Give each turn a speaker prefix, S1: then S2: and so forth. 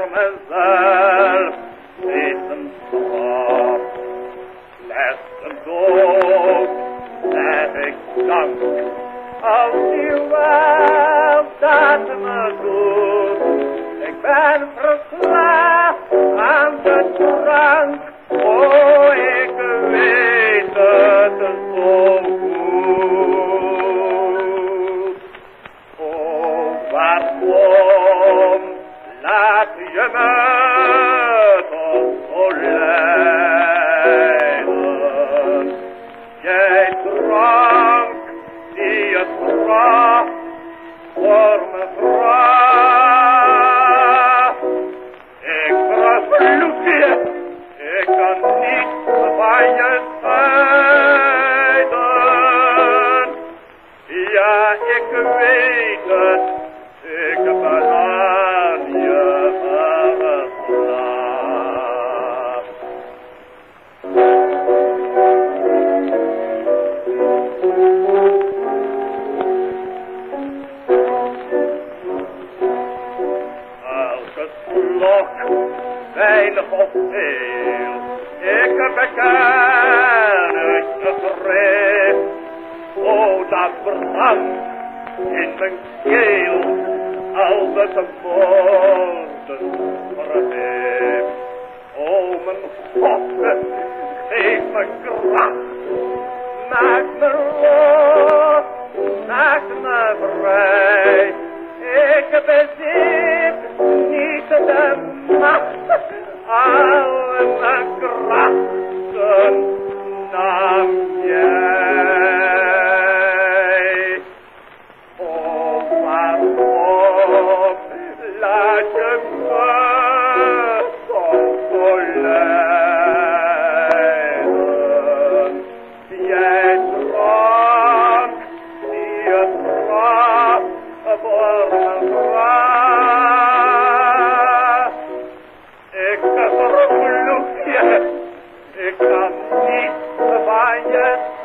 S1: voor mezelf een straf. Slechts een dood zeg ik dank, als u wel dat me doet. Ik ben verslaafd aan de drank, oh ik weet het zo goed. Oh, waarom weinig of veel, ik beken het tevreden. Oh, dat brandt in mijn keel, als het de woorden yes.